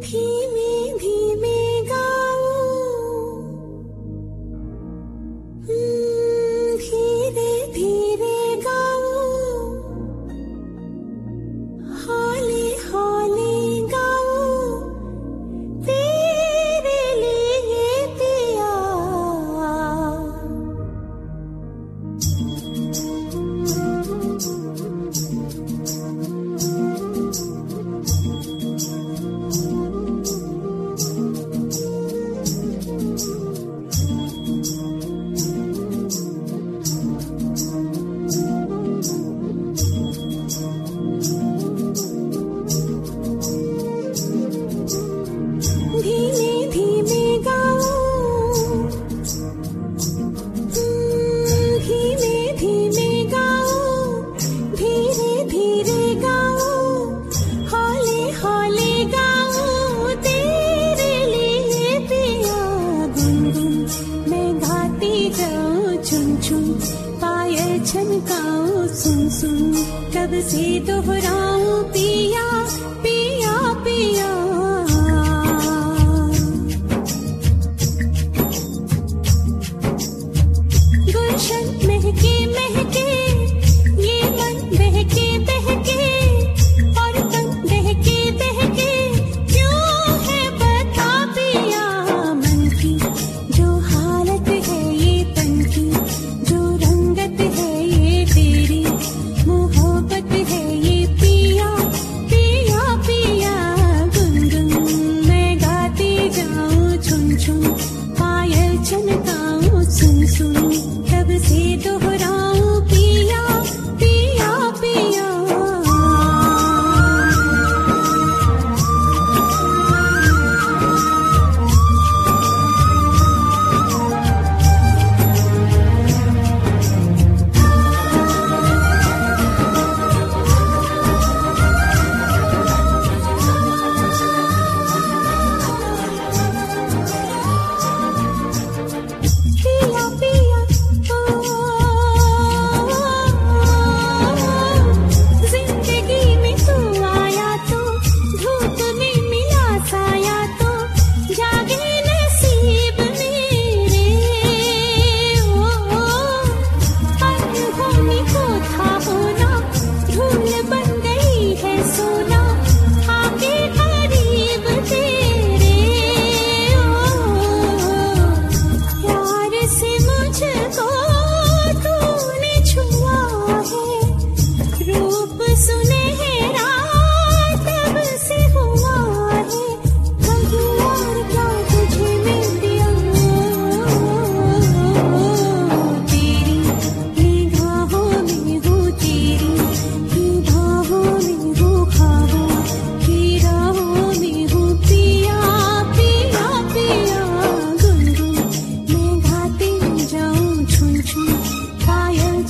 धीमे धीमे से दोहरा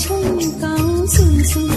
कम सू